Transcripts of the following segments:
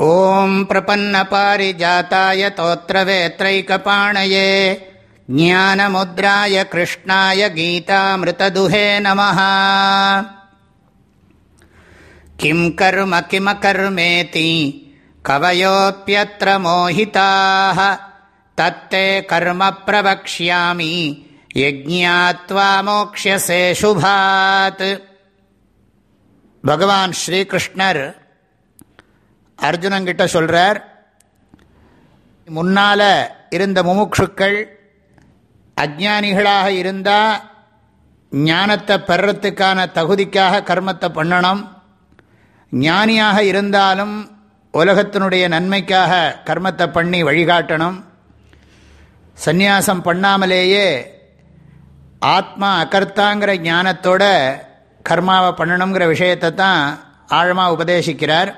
ॐ प्रपन्नपारिजाताय तोत्रवेत्रैकपाणये ज्ञानमुद्राय कृष्णाय गीतामृतदुहे नमः किं कर्म किमकर्मेति कवयोऽप्यत्र मोहिताः तत्ते कर्म प्रवक्ष्यामि यज्ञात्वा मोक्ष्यसे शुभात् भगवान् श्रीकृष्णर् அர்ஜுனங்கிட்ட சொல்கிறார் முன்னால் இருந்த முமுட்சுக்கள் அஜானிகளாக இருந்தால் ஞானத்தை பெறத்துக்கான தகுதிக்காக கர்மத்தை பண்ணணும். ஞானியாக இருந்தாலும் உலகத்தினுடைய நன்மைக்காக கர்மத்தை பண்ணி வழிகாட்டணும். சந்நியாசம் பண்ணாமலேயே ஆத்மா அகர்த்தாங்கிற ஞானத்தோட கர்மாவை பண்ணணுங்கிற விஷயத்தை தான் ஆழமாக உபதேசிக்கிறார்.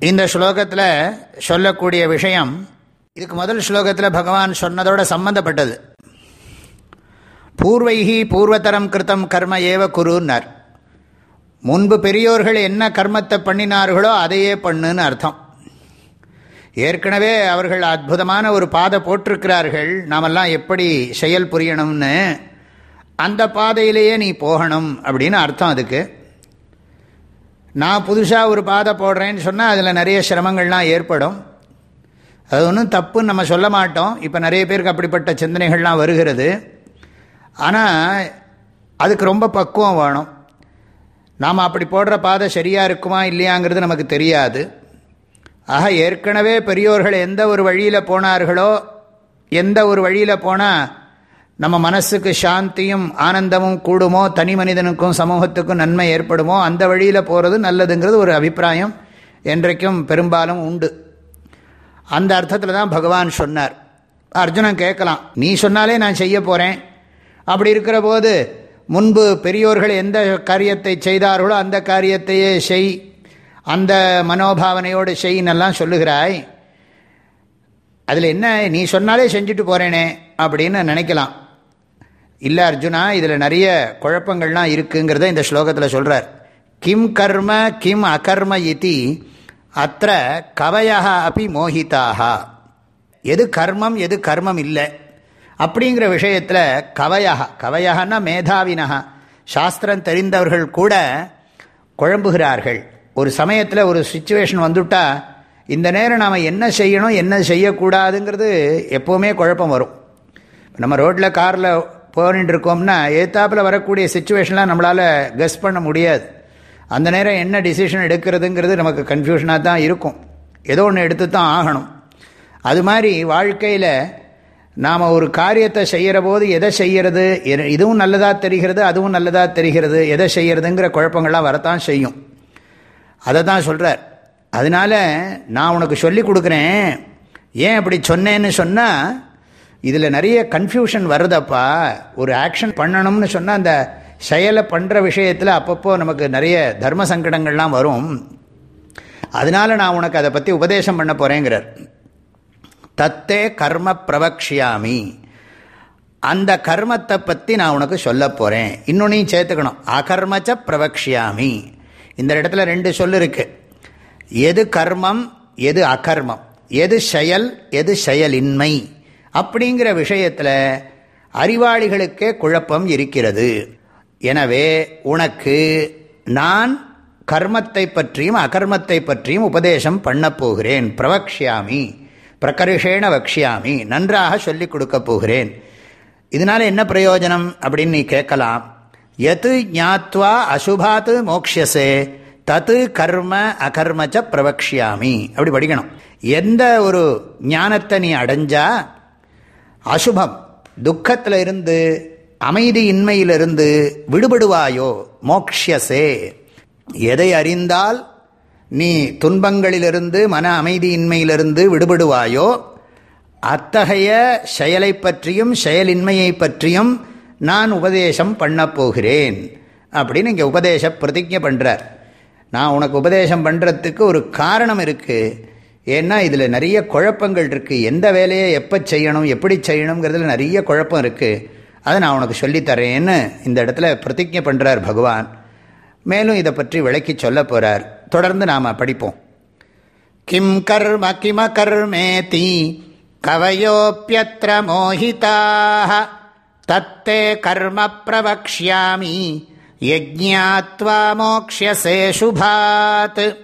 இந்த ஸ்லோகத்தில் சொல்லக்கூடிய விஷயம் இதுக்கு முதல் ஸ்லோகத்தில் பகவான் சொன்னதோட சம்பந்தப்பட்டது. பூர்வைகி பூர்வதரம் கிருத்தம் கர்ம ஏவ குருன்னார். முன்பு பெரியோர்கள் என்ன கர்மத்தை பண்ணினார்களோ அதையே பண்ணுன்னு அர்த்தம். ஏற்கனவே அவர்கள் அற்புதமான ஒரு பாதை போட்டிருக்கிறார்கள் நாமெல்லாம் எப்படி செயல் புரியணும்னு அந்த பாதையிலேயே நீ போகணும் அப்படின்னு அர்த்தம் அதுக்கு. நான் புதுசாக ஒரு பாதை போடுறேன்னு சொன்னால் அதில் நிறைய சிரமங்கள்லாம் ஏற்படும். அது ஒன்றும் தப்புன்னு நம்ம சொல்ல மாட்டோம். இப்போ நிறைய பேருக்கு அப்படிப்பட்ட சிந்தனைகள்லாம் வருகிறது. ஆனால் அதுக்கு ரொம்ப பக்குவம் வேணும். நாம் அப்படி போடுற பாதை சரியாக இருக்குமா இல்லையாங்கிறது நமக்கு தெரியாது. ஆக ஏற்கனவே பெரியோர்கள் எந்த ஒரு வழியில் போனார்களோ எந்த ஒரு வழியில் போனால் நம்ம மனசுக்கு சாந்தியும் ஆனந்தமும் கூடுமோ? தனி மனிதனுக்கும் சமூகத்துக்கும் நன்மை ஏற்படுமோ? அந்த வழியில் போகிறது நல்லதுங்கிறது ஒரு அபிப்பிராயம். என்றைக்கும் பெரும்பாலும் உண்டு. அந்த அர்த்தத்தில் தான் பகவான் சொன்னார். அர்ஜுனன் கேட்கலாம் நீ சொன்னாலே நான் செய்ய போகிறேன் அப்படி இருக்கிற போது முன்பு பெரியோர்கள் எந்த காரியத்தை செய்தார்களோ அந்த காரியத்தையே செய். அந்த மனோபாவனையோடு செய்யின்னெல்லாம் சொல்லுகிறாய். அதில் என்ன? நீ சொன்னாலே செஞ்சுட்டு போகிறேனே அப்படின்னு நினைக்கலாம். இல்லை அர்ஜுனா இதில் நிறைய குழப்பங்கள்லாம் இருக்குங்கிறத இந்த ஸ்லோகத்தில் சொல்கிறார் கிம் கர்ம கிம் அகர்ம இத்தி அத்த கவயா அப்படி மோகிதாக எது கர்மம் எது கர்மம் இல்லை. அப்படிங்கிற விஷயத்தில் கவயா கவயன்னா மேதாவினா சாஸ்திரம் தெரிந்தவர்கள் கூட குழம்புகிறார்கள். ஒரு சமயத்தில் ஒரு சுச்சுவேஷன் வந்துவிட்டா இந்த நேரம் நாம் என்ன செய்யணும் என்ன செய்யக்கூடாதுங்கிறது எப்போவுமே குழப்பம் வரும். நம்ம ரோட்டில் காரில் போனிட்டு இருக்கோம்னா ஏத்தாப்பில் வரக்கூடிய சுச்சுவேஷன்லாம் நம்மளால் கெஸ் பண்ண முடியாது. அந்த நேரம் என்ன டிசிஷன் எடுக்கிறதுங்கிறது நமக்கு கன்ஃபியூஷனாக தான் இருக்கும். ஏதோ ஒன்று எடுத்து தான் ஆகணும். அது மாதிரி வாழ்க்கையில் நாம் ஒரு காரியத்தை செய்கிற போது எதை செய்கிறது இதுவும் நல்லதாக தெரிகிறது அதுவும் நல்லதாக தெரிகிறது. எதை செய்கிறதுங்கிற குழப்பங்கள்லாம் வரத்தான் செய்யும். அதை தான் சொல்கிறார் அதனால் நான் உனக்கு சொல்லி கொடுக்குறேன். ஏன் அப்படி சொன்னேன்னு சொன்னால் இதில் நிறைய கன்ஃபியூஷன் வருதப்பா. ஒரு ஆக்ஷன் பண்ணணும்னு சொன்னால் அந்த செயலை பண்ணுற விஷயத்தில் அப்பப்போ நமக்கு நிறைய தர்ம சங்கடங்கள்லாம் வரும். அதனால் நான் உனக்கு அதை பற்றி உபதேசம் பண்ண போகிறேங்கிறார் தத்தே கர்ம பிரபக்ஷியாமி அந்த கர்மத்தை பற்றி நான் உனக்கு சொல்ல போகிறேன் இன்னொன்னையும் சேர்த்துக்கணும். அகர்மச்ச பிரபக்ஷியாமி இந்த இடத்துல ரெண்டு சொல் இருக்கு. எது கர்மம் எது அகர்மம். எது செயல் எது செயலின்மை. அப்படிங்கிற விஷயத்தில் அறிவாளிகளுக்கே குழப்பம் இருக்கிறது. எனவே உனக்கு நான் கர்மத்தை பற்றியும் அகர்மத்தை பற்றியும் உபதேசம் பண்ண போகிறேன். பிரவக்ஷியாமி பிரகர்ஷேண வக்ஷியாமி நன்றாக சொல்லிக் கொடுக்க போகிறேன். இதனால் என்ன பிரயோஜனம் அப்படின்னு நீ கேட்கலாம். எது ஞாத்வா அசுபாத்து மோக்ஷசே தத்து கர்ம அகர்மச்ச பிரவக்ஷியாமி. அப்படி படிக்கணும். எந்த ஒரு ஞானத்தை நீ அடைஞ்சா அசுபம் துக்கத்தில் இருந்து அமைதியின்மையிலிருந்து விடுபடுவாயோ? மோக்ஷசே எதை அறிந்தால் நீ துன்பங்களிலிருந்து மன அமைதியின்மையிலிருந்து விடுபடுவாயோ? அத்தகைய செயலை பற்றியும் செயலின்மையை பற்றியும் நான் உபதேசம் பண்ணப் போகிறேன். அப்படின்னு இங்கே உபதேச பிரதிஜை பண்ணுறார் நான் உனக்கு உபதேசம் பண்ணுறதுக்கு ஒரு காரணம் இருக்குது ஏன்னா இதில் நிறைய குழப்பங்கள் இருக்குது எந்த வேலையை எப்போ செய்யணும் எப்படி செய்யணுங்கிறதுல நிறைய குழப்பம் இருக்குது அதை நான் உனக்கு சொல்லித்தரேன்னு இந்த இடத்துல பிரதிஜை பண்ணுறார் பகவான். மேலும் இதை பற்றி விளக்கி சொல்ல போகிறார் தொடர்ந்து நாம் படிப்போம். கிம் கர்ம கிம கர்மேதி கவயோப்பியத்திர மோகிதாக. தத்தே கர்ம பிரவக்ஷாமி யஜ்ஞாத்வா மோக்ஷசே சுபாத்.